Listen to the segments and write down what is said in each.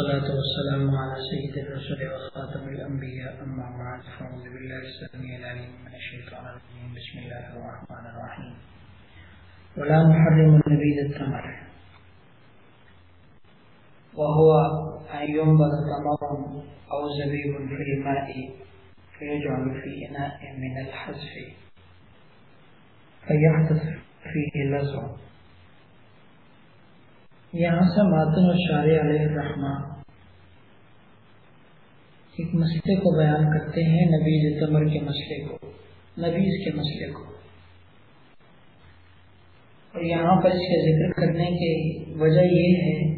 والصلاة والسلام على سيد الرسول وخاتم الأنبياء، أما بعد، فأعوذ بالله السميع العليم من الشيطان الرجيم. بسم الله الرحمن الرحيم. ولا نحرم النبيذ التمر. وهو أن ينبذ تمر أو زبيب في الماء فيجعل في إناء من الحذف. فيحدث فيه لزع یہاں سے ماتن اور شار علیہ الرحمٰ ایک مسئلے کو بیان کرتے ہیں نبیز تمر کے مسئلے کو نبیز کے مسئلے کو۔ اور یہاں پر اس کے ذکر کرنے کی وجہ یہ ہے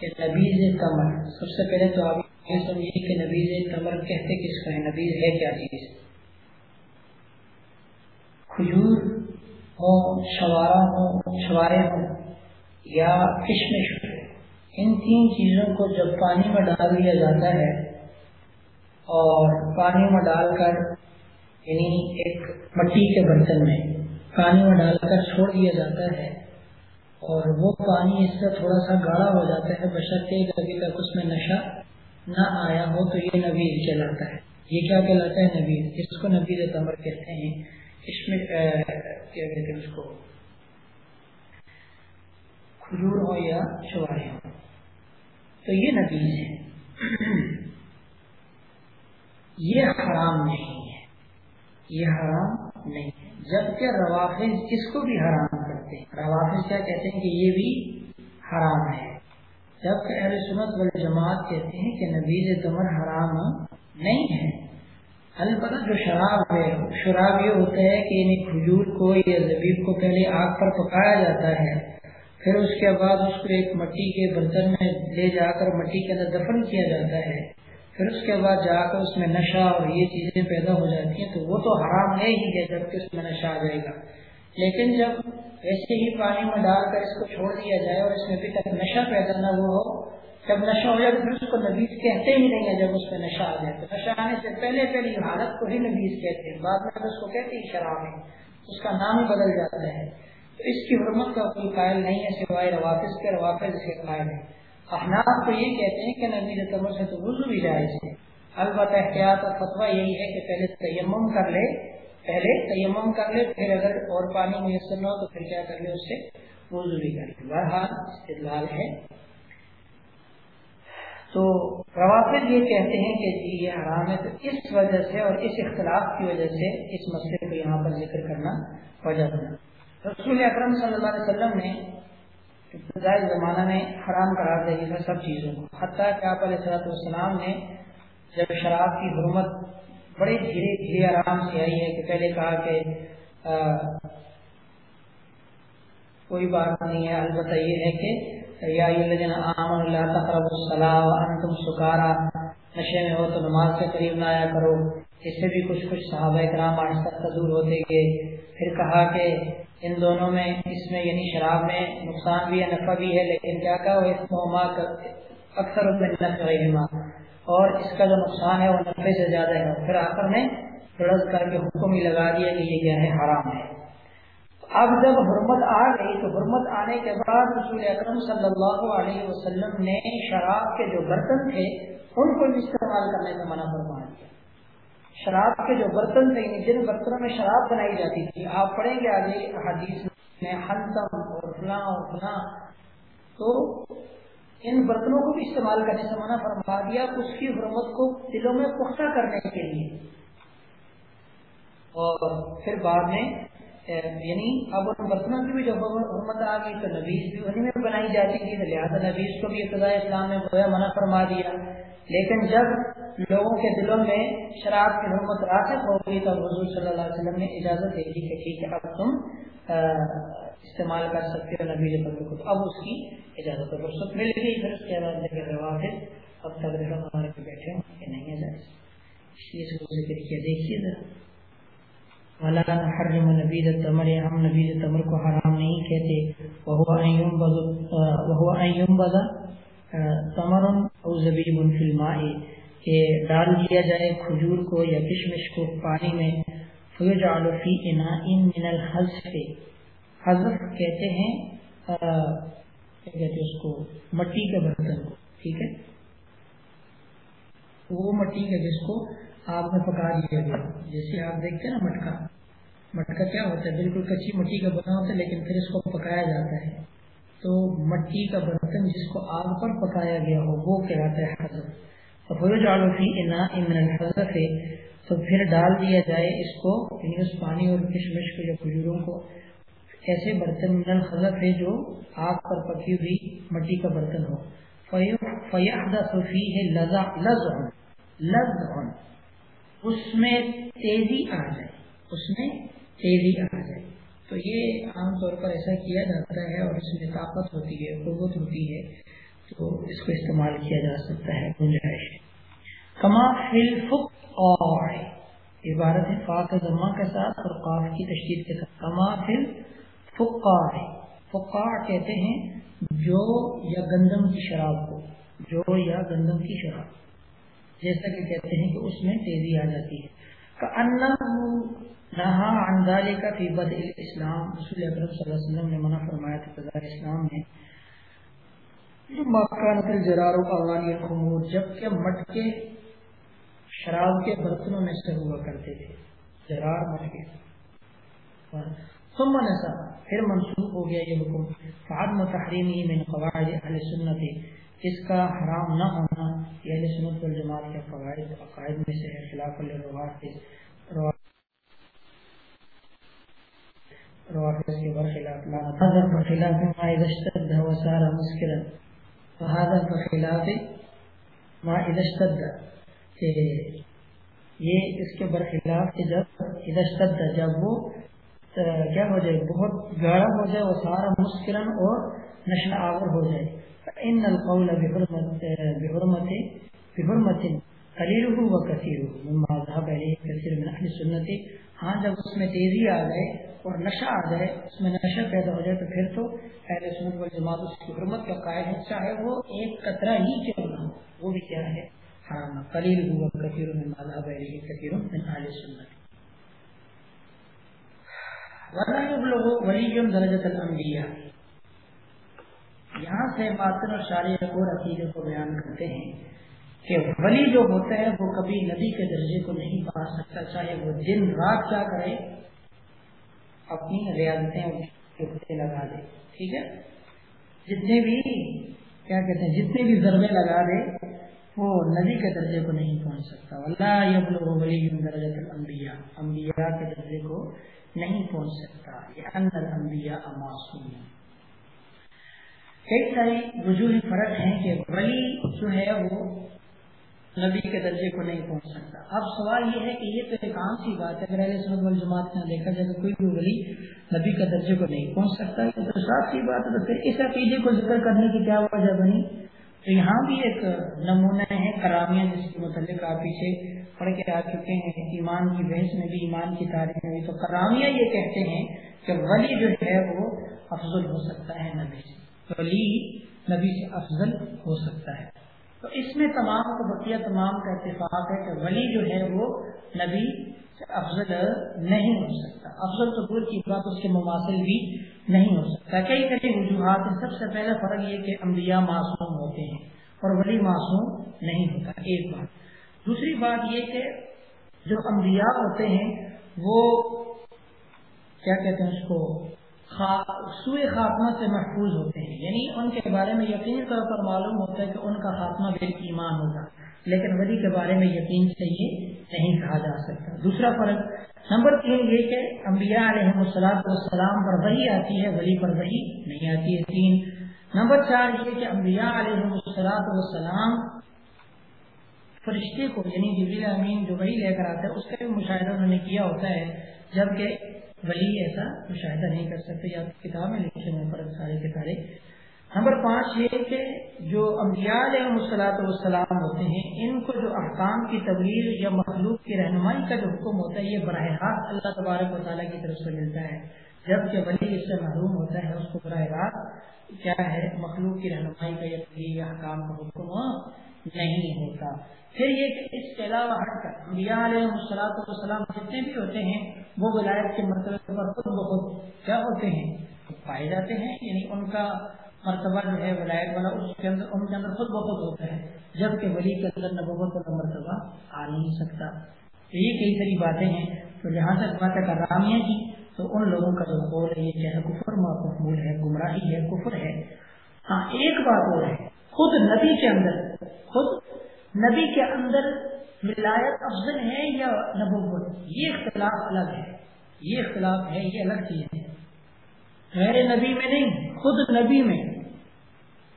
کہ نبیز تمر سب سے پہلے تو آپ یہ سمجھیے کہ نبیز تمر کہتے کس کا ہے نبیز ہے کیا چیز؟ کھجور ہو شوارا ہو شوارے ہوں یا کشمش ہو ان تین چیزوں کو جب پانی میں ڈال دیا جاتا ہے اور پانی میں ڈال کر یعنی ایک مٹی کے برتن میں پانی میں ڈال کر چھوڑ دیا جاتا ہے اور وہ پانی اس سے تھوڑا سا گاڑا ہو جاتا ہے بشرطے ابھی تک اس میں نشہ نہ آیا ہو تو یہ نبیز کہلاتا ہے۔ یہ کیا کہلاتا ہے نبیز اس کو نبیز تمر کہتے ہیں اس میں کیا کہتے ہیں اس کو؟ کھجور ہو یا شوارے ہو۔ تو یہ نبیز ہے یہ حرام نہیں ہے۔ یہ حرام نہیں ہے۔ جبکہ روافظ اس کو بھی حرام کرتے ہیں؟ روافظ کیا کہتے ہیں کہ یہ بھی حرام ہے؟ جبکہ اہل سنت والجماعت کہتے ہیں کہ نبیز تمر حرام نہیں ہے۔ البتہ جو شراب ہے، شراب یہ ہوتا ہے کہ یعنی کھجور کو یا زبیب کو پہلے آگ پر پکایا جاتا ہے، پھر اس کے بعد اس کو ایک مٹی کے برتن میں لے جا کر مٹی کے اندر دفن کیا جاتا ہے۔ پھر اس کے بعد جا کر اس میں نشہ اور یہ چیزیں پیدا ہو جاتی ہیں تو وہ تو حرام ہے ہی ہے جبکہ اس میں نشہ آ جائے گا۔ لیکن جب ویسے ہی پانی میں ڈال کر اس کو چھوڑ دیا جائے اور اس میں ابھی تک نشہ پیدا نہ ہوا ہو، جب نشہ ہو جائے تو پھر اس کو نبیز کہتے ہی نہیں ہے جب اس میں نشہ آ جائے۔ تو نشہ آنے سے پہلے پہلی حالت کو ہی نبیز کہتے ہیں۔ بعد میں اس کو کہتے ہی شراب ہے۔ اس کا نام ہی بدل جاتا ہے۔ تو اس کی حرمت کا کوئی قائل نہیں ہے سوائے روافظ کے، روافظ اس کے قائل ہے احناف تو یہ کہتے ہیں کہ نبی تمر سے تو وضو بھی جائز ہے۔ البتہ احتیاط اور فتویٰ یہی ہے کہ پہلے تیمم کر لے، پہلے تیمم کر لے، پھر اگر اور پانی میسر نہ ہو تو پھر کیا کر لے، اس سے وضو بھی کر لے۔ بہرحال استدلال ہے۔ تو روافظ یہ کہتے ہیں کہ جی یہ حرام ہے تو اس وجہ سے اور اس اختلاف کی وجہ سے اس مسئلے کو یہاں پر ذکر کرنا وجہ بنا رسول اکرم صلی اللہ علیہ وسلم نے ابتدائی زمانہ میں حرام قرار دے دی سب چیزوں کو۔ حتیٰ کہ آپ علیہ صلاحت والسلام نے جب شراب کی حرمت بڑی دھیرے دھیرے آرام سے آئی ہے کہ پہلے کہا کہ کوئی بات نہیں ہے، البتہ یہ ہے کہ یا اللہ تقرب الصلاح انتم سکارا۔ نشے میں ہو تو نماز سے قریب نہ آیا کرو۔ اس سے بھی کچھ کچھ صحابہ کرام آہستہ دور ہوتے گئے۔ پھر کہا کہ ان دونوں میں، اس میں یعنی شراب میں نقصان بھی ہے، نفع بھی ہے، لیکن کیا کہا اکثر اور اس کا جو نقصان ہے وہ نفے سے زیادہ ہے۔ پھر آخر میں رڑز کر کے حکم ہی لگا دیا کہ یہ کیا ہے حرام ہے۔ اب جب حرمت آ گئی تو حرمت آنے کے بعد رسول اکرم صلی اللہ علیہ وسلم نے شراب کے جو برتن تھے، ان کو بھی استعمال کرنے کا منع فرما دیا شراب کے جو برتن تھے، جن برتنوں میں شراب بنائی جاتی تھی، آپ پڑھیں گے آگے حدیث میں ہنسم اور فلاں اور فلاں۔ تو ان برتنوں کو بھی استعمال کرنے سے منع فرما دیا اس کی حرمت کو دلوں میں پختہ کرنے کے لیے۔ اور پھر بعد میں یعنی اب ان برتنوں کی بھی جب حرمت آ گئی تو نبیز بھی انہیں میں بنائی جاتی تھی۔ لہٰذا نبیز کو بھی ابتدائی اسلام میں منع فرما دیا۔ لیکن جب لوگوں کے دلوں میں شراب کی حرمت راسک ہو گئی تو حضور صلی اللہ علیہ وسلم نے اجازت دے دی کہ ٹھیک ہے، اب تم استعمال کر سکتے ہو نبی کو اب اس کی اجازت و فرصت مل گئی۔ پھر اس کے بعد رواج ہے، اب تک ہمارے پہ بیٹھے ہوں کہ نہیں ہے جائز۔ اس لیے اس ذکر کیا، دیکھیے ذرا۔ ولا نحرم نبيذ التمر، ہم نبیذ تمر کو حرام نہیں کہتے۔ وهو ان ينبذ وهو ان ينبذ تمر او زبيب في الماء، کہ ڈال دیا جائے کھجور کو یا کشمش کو پانی میں، فیجعل فی اناء من الحذف حذف کہتے ہیں کیا کہتے ہیں اس کو؟ مٹی کے برتن کو، ٹھیک ہے؟ وہ مٹی کا جس کو آگ میں پکا دیا گیا جیسے آپ دیکھتے ہیں نا مٹکا۔ مٹکا کیا ہوتا ہے؟ بالکل کچی مٹی کا بنا ہوتا ہے، لیکن پھر اس کو پکایا جاتا ہے۔ تو مٹی کا برتن جس کو آگ پر پکایا گیا ہو، وہ کہلاتا ہے حضرت۔ حضرت ہے تو پھر ڈال دیا جائے اس کو یعنی اس پانی اور کشمش کو یا کھجوروں کو۔ ایسے برتن من الحضرت ہے جو آگ پر پکی ہوئی مٹی کا برتن ہو۔ فیاحدہ صفی ہے لذا لز اس میں تیزی آ جائے۔ اس میں تیزی آ جائے۔ تو یہ عام طور پر ایسا کیا جاتا ہے اور اس میں طاقت ہوتی ہے، قوت ہوتی ہے، تو اس کو استعمال کیا جا سکتا ہے۔ گنجائش کما فل فک اور عبارت فاق زما کے ساتھ اور قاف کی تشدید کے ساتھ۔ کما فل فکار فکار کہتے ہیں جو یا گندم کی شراب کو، جو یا گندم کی شراب۔ جیسا کہ کہتے ہیں کہ اس میں تیزی آ جاتی ہے۔ نہا اندالے کا فی بد اسلام رسول اکرم صلی اللہ علیہ وسلم نے منع فرمایا تھا فضار اسلام میں مکانت جرار افغانی خمور جبکہ مٹکے شراب کے برتنوں میں سے ہوا کرتے تھے۔ جرار مٹکے ثم نسا، پھر منسوخ ہو گیا یہ حکم۔ فعدم تحریمی من قواعد اہل سنت۔ اس کا حرام نہ ہونا یہ اہل سنت والجماعت کے قواعد عقائد میں سے ہے، خلاف روافظ کے برخلاف، لا هذا بخلاف ما اشتد وصار بخلاف ما اشتد. کہ یہ اس کے برخلاف کہ جب اذا اشتد، جب وہ کیا ہو جائے، بہت گاڑا ہو جائے، وہ سارا مسکرن اور نشہ آور ہو جائے۔ ان القول بحرمت بحرمت قلیلہ و کثیرہ مما ذهب الیہ کثیر من اہل سنت ہاں جب اس میں تیزی آ جائے اور نشہ آ جائے اس میں نشہ پیدا ہو جائے تو پھر تو اہل سنت والجماعت اس کی حرمت کا قائل ہے. چاہے وہ ایک قطرہ ہی کیوں نہ ہو وہ بھی کیا ہے؟ حرام قلیل و کثیر مما ذهب الیہ کثیر من اہل سنت. ولا يبلغ ولي درجة الانبیاء یہاں سے باطن اور شارع اور عقیدے کو بیان کرتے ہیں کہ ولی جو ہوتا ہے وہ کبھی نبی کے درجے کو نہیں پا سکتا، چاہے وہ دن رات کیا کرے، اپنی ریاضتیں لگا دے، ٹھیک ہے؟ جتنے بھی، کیا کہتے ہیں، جتنے بھی ضربے لگا دے، وہ نبی کے درجے کو نہیں پہنچ سکتا۔ اللہ یبلغ ولی درجت الانبیاء انبیاء کے درجے کو نہیں پہنچ سکتا یہ اندر انبیاء معصوم۔ کئی ساری وجوہ فرق ہیں کہ ولی جو ہے وہ نبی کے درجے کو نہیں پہنچ سکتا۔ اب سوال یہ ہے کہ یہ تو ایک عام سی بات ہے۔ اگر اہل سنت والجماعت میں دیکھا جائے تو کوئی بھی ولی نبی کے درجے کو نہیں پہنچ سکتا۔ یہ تو صاف سی بات ہے تو پھر اس عقیدے کو ذکر کرنے کی کیا وجہ بنی؟ تو یہاں بھی ایک نمونہ ہے کرامیاں جس کے متعلق آپ پیچھے پڑھ کے آ چکے ہیں۔ ایمان کی بحث میں بھی، ایمان کی تاریخ میں بھی۔ تو کرامیاں یہ کہتے ہیں کہ ولی جو ہے وہ افضل ہو سکتا ہے نبی سے۔ ولی نبی سے افضل ہو سکتا ہے۔ تو اس میں تمام کو بقیہ تمام کا اتفاق ہے کہ ولی جو ہے وہ نبی سے افضل نہیں ہو سکتا۔ افضل تو دور کی بات، اس کے مماثل بھی نہیں ہو سکتا۔ کئی کئی وجوہات ہیں۔ سب سے پہلا فرق یہ کہ انبیاء معصوم ہوتے ہیں اور ولی معصوم نہیں ہوتا، ایک بات۔ دوسری بات یہ کہ جو انبیاء ہوتے ہیں، وہ کیا کہتے ہیں اس کو؟ سوئے خاتمہ سے محفوظ ہوتے ہیں۔ یعنی ان کے بارے میں یقینی طور پر معلوم ہوتا ہے کہ ان کا خاتمہ بے ایمان ہوگا۔ لیکن ولی کے بارے میں یقین سے یہ نہیں کہا جا سکتا۔ دوسرا فرق، نمبر تین یہ کہ انبیاء علیہ والسلام پر وہی آتی ہے، ولی پر وہی نہیں آتی ہے۔ تین، نمبر چار یہ کہ انبیاء علیہ والسلام فرشتے کو یعنی جبریل امین جو وہی لے کر آتا ہے، اس کا بھی مشاہدہ انہوں نے کیا ہوتا ہے۔ جبکہ ولی ایسا مشاہدہ نہیں کر سکتے، یا کتاب میں لکھے ہوئے پر سارے کے سارے نمبر پانچ یہ کہ جو انبیاء علیہ مسلاط والسلام ہوتے ہیں، ان کو جو احکام کی تبلیغ یا مخلوق کی رہنمائی کا جو حکم ہوتا ہے، یہ براہ راست اللہ تبارک و تعالیٰ کی طرف سے ملتا ہے۔ جبکہ ولی اس سے محروم ہوتا ہے، اس کو براہ راست کیا ہے؟ مخلوق کی رہنمائی کا یا تبلیغ یا احکام کا حکم۔ نہیں ہوتا۔ پھر یہ کہ اس کے علاوہ ہٹ کر انبیاء علیہ السلاط والسلام جتنے بھی ہوتے ہیں، وہ ولایت کے مرتبے پر خود بخود کیا ہوتے ہیں؟ پائے جاتے ہیں یعنی ان کا مرتبہ جو ہے ولایت والا، اس کے اندر، ان کے اندر خود بخود ہوتا ہے، جبکہ ولی کے اندر نبوت والا مرتبہ آ نہیں سکتا۔ تو یہ کئی ساری باتیں ہیں۔ تو جہاں تک بات ہے کرامیہ کی تو ان لوگوں کا جو قول ہے، یہ چاہے کفر معقول ہے، گمراہی ہے، کفر ہے۔ ہاں ایک بات اور ہے، خود نبی کے اندر خود نبی کے اندر ولایت افضل ہے یا نبوت؟ یہ اختلاف الگ ہے۔ یہ اختلاف ہے، یہ الگ چیز ہے۔ غیر نبی میں نہیں، خود نبی میں۔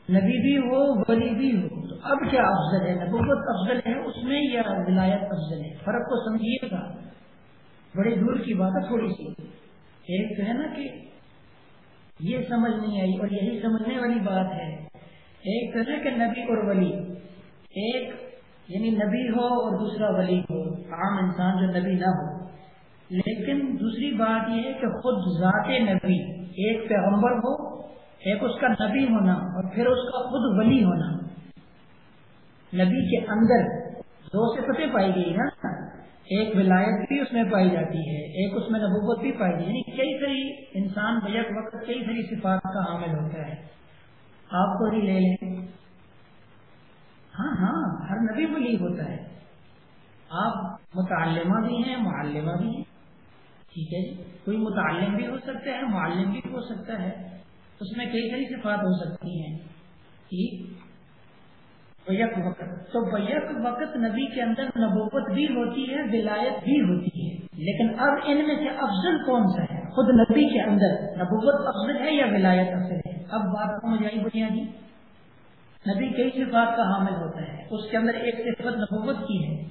نبی بھی ہو، ولی بھی ہو۔ تو اب کیا افضل ہے؟ نبوت افضل ہے اس میں یا ولایت افضل ہے؟ فرق کو سمجھیے۔ گا بڑی دور کی بات ہے، تھوڑی سی۔ ایک تو ہے نا کہ یہ سمجھ نہیں آئی اور یہی سمجھنے والی بات ہے۔ ایک تو ہے کہ نبی اور ولی۔ ایک یعنی نبی ہو اور دوسرا ولی ہو، عام انسان جو نبی نہ ہو۔ لیکن دوسری بات یہ ہے کہ خود ذات نبی، ایک پیغمبر ہو، ایک اس کا نبی ہونا اور پھر اس کا خود ولی ہونا۔ نبی کے اندر دو صفتیں پائی گئی نا ایک ولایت بھی اس میں پائی جاتی ہے، ایک اس میں نبوت بھی پائی جاتی ہے یعنی کئی ساری انسان بیک وقت کئی ساری صفات کا حامل ہوتا ہے۔ آپ کو ہی لے لیں۔ ہاں ہاں ہر نبی ولی ہوتا ہے۔ آپ متعلمہ بھی ہیں، معلمہ بھی ہیں۔ ٹھیک ہے جی کوئی متعلم بھی ہو سکتا ہے، معلم بھی ہو سکتا ہے۔ اس میں کئی ساری صفات ہو سکتی ہیں۔ ٹھیک۔ بیک وقت۔ تو بیک وقت نبی کے اندر نبوت بھی ہوتی ہے، ولایت بھی ہوتی ہے۔ لیکن اب ان میں سے افضل کون سا ہے؟ خود نبی کے اندر نبوت افضل ہے یا ولایت افضل ہے؟ اب بات سمجھ آئی بنیادی جی؟ نبی کئی صفات کا حامل ہوتا ہے، اس کے اندر ایک صفت نبوت کی ہے،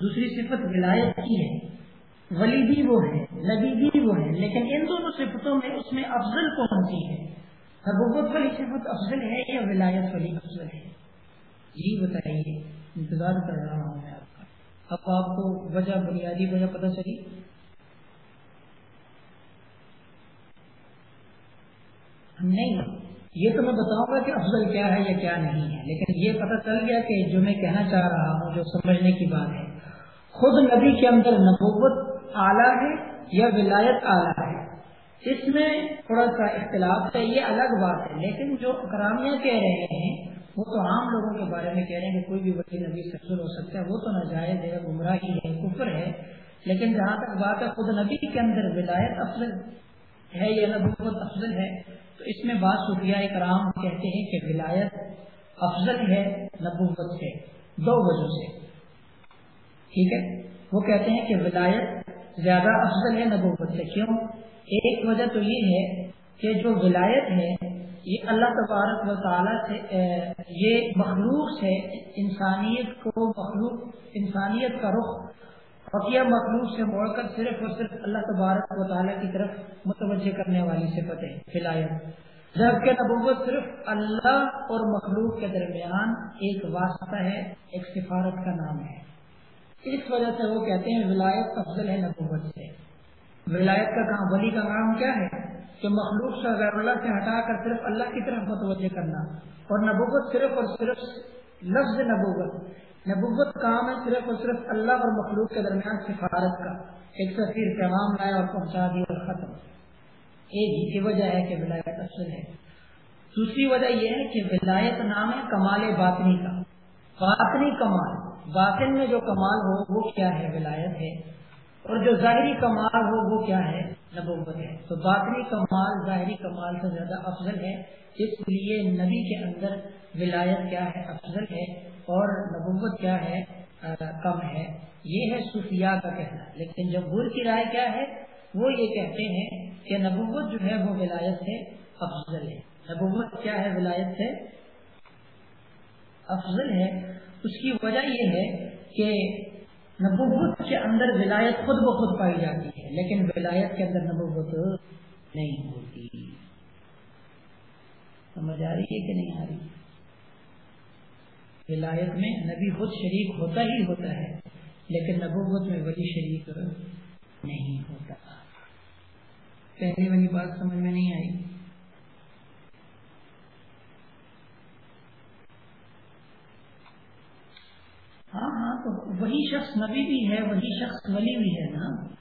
دوسری صفت ولایت کی ہے۔ ولی بھی وہ ہے، نبی بھی وہ ہے، لیکن ان دونوں صفتوں میں اس میں افضل کون سی ہے؟ نبوت والی صفت افضل ہے یا ولایت والی افضل ہے؟ جی بتائیے، انتظار کر رہا ہوں میں آپ کا۔ اب آپ کو وجہ، بنیادی وجہ پتہ چلی؟ نہیں۔ یہ تو میں بتاؤں گا کہ افضل کیا ہے یا کیا نہیں ہے، لیکن یہ پتہ چل گیا کہ جو میں کہنا چاہ رہا ہوں، جو سمجھنے کی بات ہے، خود نبی کے اندر نبوت اعلیٰ ہے یا ولایت اعلیٰ ہے؟ اس میں تھوڑا سا اختلاف ہے، یہ الگ بات ہے، لیکن جو اکرامیہ کہہ رہے ہیں، وہ تو عام لوگوں کے بارے میں کہہ رہے ہیں کہ کوئی بھی وکیل نبی سفر ہو سکتا ہے، وہ تو ناجائز ہے، گمراہی ہے، کفر ہے، لیکن جہاں تک بات ہے، خود نبی کے اندر ولایت افضل ہے یا نبوت افضل ہے اس میں بات صوفیہ اکرام کہتے ہیں کہ ولایت افضل ہے، نبوت سے، دو وجہ سے۔ ٹھیک ہے؟ وہ کہتے ہیں کہ ولایت زیادہ افضل ہے نبوت سے۔ کیوں؟ ایک وجہ تو یہ ہے کہ جو ولایت ہے، یہ اللہ تبارک و تعالیٰ سے یہ مخلوق سے انسانیت کو مخلوق، انسانیت کا رخ بقیہ مخلوق سے موڑ کر صرف اور صرف اللہ تبارک و تعالیٰ کی طرف متوجہ کرنے والی صفت ہے ولایت جبکہ نبوت صرف اللہ اور مخلوق کے درمیان ایک واسطہ ہے، ایک سفارت کا نام ہے۔ اس وجہ سے وہ کہتے ہیں ولایت افضل ہے نبوت سے۔ ولایت کا کام، ولی کا کام کیا ہے؟ کہ مخلوق سے غیر اللہ سے ہٹا کر صرف اللہ کی طرف متوجہ کرنا۔ اور نبوت صرف اور صرف لفظ نبوت نبوت کام ہے صرف اور صرف اللہ اور مخلوق کے درمیان سفارت کا۔ ایک سفیر پیغام لایا اور پہنچا دیا اور ختم۔ ایک ہی کی وجہ ہے کہ ولایت افضل ہے۔ دوسری وجہ یہ ہے کہ ولایت نام ہے کمال باطنی کا۔ باطنی کمال، باطن میں جو کمال ہو، وہ کیا ہے؟ ولایت ہے۔ اور جو ظاہری کمال ہو، وہ کیا ہے؟ نبوت ہے۔ تو باطنی کمال، ظاہری کمال سے زیادہ افضل ہے۔ اس لیے نبی کے اندر ولایت کیا ہے؟ افضل ہے۔ اور نبوت کیا ہے؟ کم ہے۔ یہ ہے صوفیاء کا کہنا۔ لیکن جمہور کی رائے کیا ہے؟ وہ یہ کہتے ہیں کہ نبوت جو ہے وہ ولایت سے افضل ہے۔ نبوت کیا ہے؟ ولایت سے افضل ہے۔ اس کی وجہ یہ ہے کہ نبوت کے اندر ولایت خود بخود پائی جاتی ہے، لیکن ولایت کے اندر نبوت نہیں ہوتی۔ سمجھ آ رہی ہے کہ نہیں آ رہی؟ ولایت میں نبی خود شریک ہوتا ہی ہوتا ہے، لیکن نبوت میں ولی شریک نہیں ہوتا۔ پہلی والی بات سمجھ میں نہیں آئی۔ ہاں ہاں تو وہی شخص نبی بھی ہے، وہی شخص ولی بھی ہے نا۔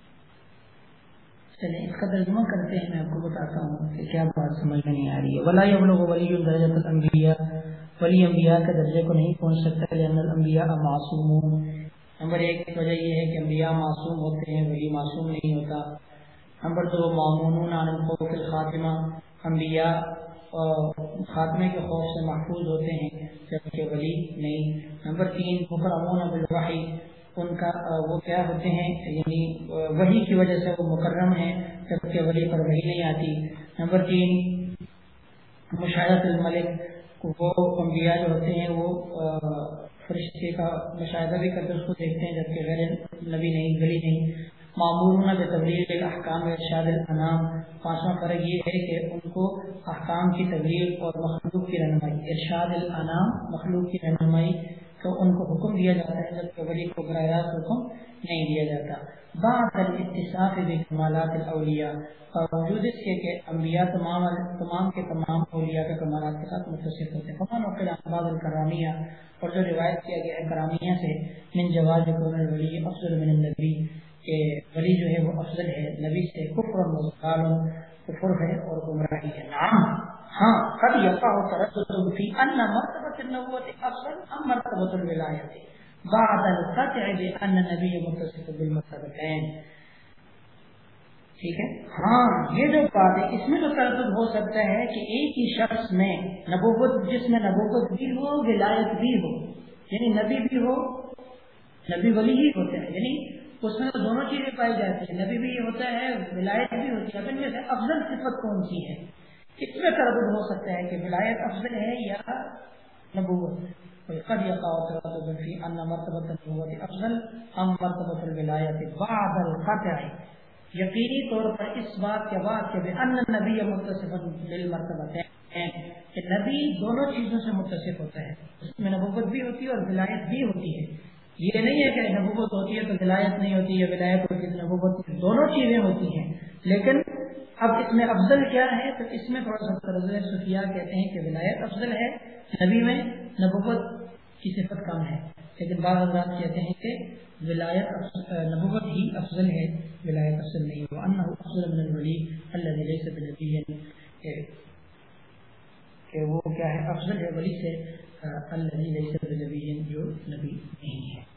چلیں اس کا ترجمہ کرتے ہیں، میں آپ کو بتاتا ہوں کہ کیا بات سمجھ میں نہیں آ رہی ہے۔ ولا ابلغ ولی درجہ الانبیاء ولی انبیاء کے درجے کو نہیں پہنچ سکتا لان الانبیاء معصومون۔ نمبر ایک وجہ یہ ہے کہ انبیاء معصوم ہوتے ہیں ولی معصوم نہیں ہوتا۔ نمبر دو معمون عن الخوف الخاتمہ۔ انبیاء خاتمے کے خوف سے محفوظ ہوتے ہیں، جبکہ ولی نہیں۔ نمبر تین مکرمون بالوحی۔ ان کا وہ کیا ہوتے ہیں یعنی وہی کی وجہ سے وہ مکرم ہیں، جبکہ ولی پر وہی نہیں آتی۔ نمبر تین مشاہد الملک، وہ انبیاء جو ہوتے ہیں، وہ فرشتے کا مشاہدہ بھی کرتے اس کو دیکھتے ہیں، جبکہ غیر نبی نہیں گلی نہیں۔ معمول بے تبلیغ احکام ارشاد الانام۔ پانچواں فرق یہ ہے کہ ان کو احکام کی تبلیغ اور مخلوق کی رہنمائی، ارشاد الانام، مخلوق کی رہنمائی تو ان کو حکم دیا جاتا ہے، جبکہ ولی کو براہ راست حکم نہیں دیا جاتا۔ بعض الاتصاف بکمالات الاولیاء اور وجود اس کے کہ انبیاء تمام تمام کے تمام اولیاء کے کمالات کے ساتھ متصف ہوتے ہیں۔ فمان وقل بعض الکرامیہ اور جو روایت کیا گیا ہے کرامیہ سے، من جواز کون الولی، افضل من النبی، کہ ولی جو ہے وہ افضل ہے۔ نبی سے کفر و مزقال کفر ہے اور گمراہی ہے نعم ہاں قد یقع تردد فی ان مرتبہ النبوت افضل ام مرتبہ الولایت بعد القطع بان نبی متصف بالمرتبتین ٹھیک ہے؟ ہاں یہ جو بات ہے، اس میں تو تردد ہو سکتا ہے کہ ایک ہی شخص میں نبوت، جس میں نبوت بھی ہو، ولایت بھی ہو یعنی نبی بھی ہو، نبی ولی ہی ہوتے ہیں۔ یعنی اس میں تو دونوں چیزیں پائی جاتی ہیں۔ نبی بھی ہوتا ہے، ولایت بھی ہوتی ہے۔ میں سے افضل صفت کون سی ہے؟ اس میں تردد ہو سکتا ہے کہ ولایت افضل ہے یا نبوت۔ قد يقع تردد في ان مرتبه النبوت افضل ام مرتبه الولایت بعد القطع یقینی طور پر اس بات کے بعد کہ ان نبی متصف بالمرتبہ کہ نبی دونوں چیزوں سے متصف ہوتا ہے۔ اس میں نبوت بھی ہوتی ہے اور ولایت بھی ہوتی ہے۔ یہ نہیں ہے کہ نبوت ہوتی ہے تو ولایت نہیں ہوتی ہے ولایت ہوتی ہے نبوت دونوں چیزیں ہوتی ہیں۔ لیکن اب اس میں افضل کیا ہے؟ تو اس میں تھوڑا سا صفیہ کہتے ہیں کہ ولایت افضل ہے، نبی میں نبوت کی صفت کم ہے۔ لیکن بعض حضرات کہتے ہیں کہ ولایت نبوت ہی افضل ہے، ولایت افضل نہیں ہو ان افضل من الولی اللہ ليس بنبی کہ وہ کیا ہے؟ افضل ہے، ولی سے اللہ ليس بنبی جو نبی نہیں ہے۔